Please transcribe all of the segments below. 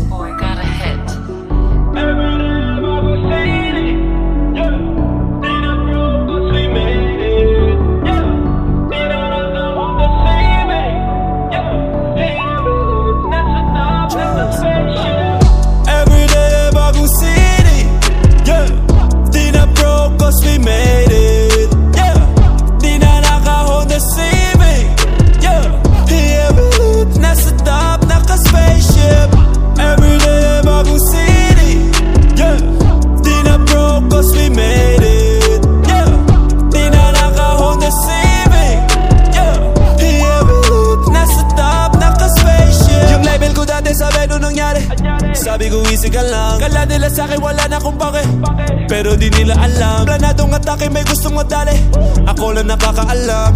boy. Got sumisigal lang. Kala nila sa'kin wala na kung bakit. Pero di nila alam. Planadong atake may gustong madali. Ako lang napakaalam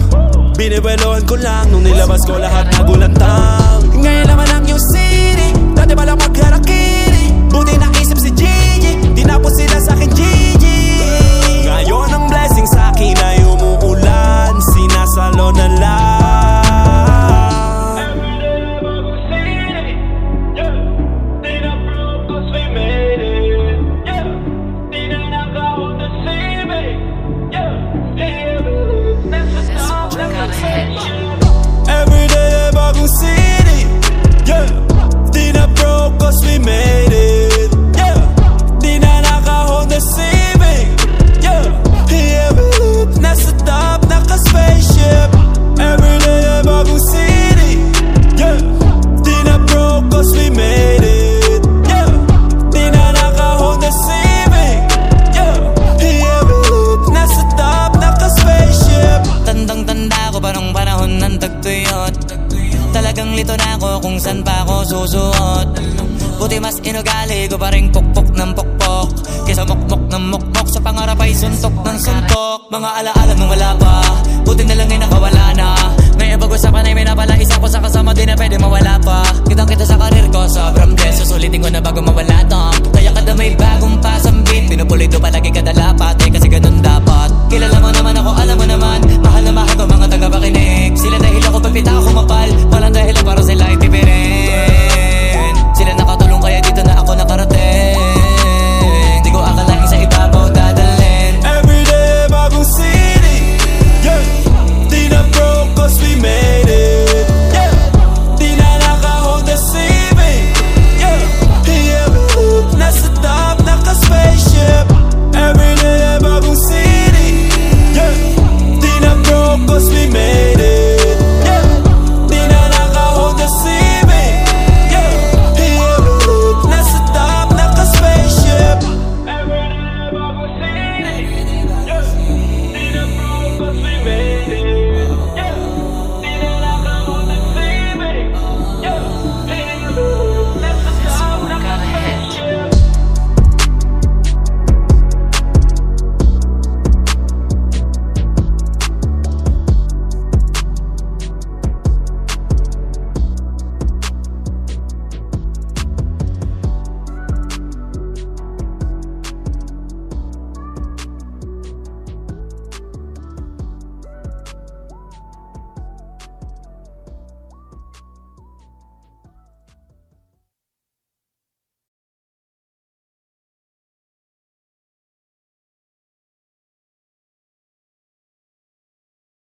Binibeloan ko lang. Nung nilabas ko lahat nagulantang Ngayon Talagang lito na ako kung saan pa ako susuot. Buti mas inugali ko pa rin pukpok ng pukpok. Kesa mukmok ng mukmok Sa pangarap ay suntok ng suntok. Mga alaala nung wala pa Buti na lang ay nakawala na. Ngayon pag-usapan ay may napala Isa ko sa kasama din na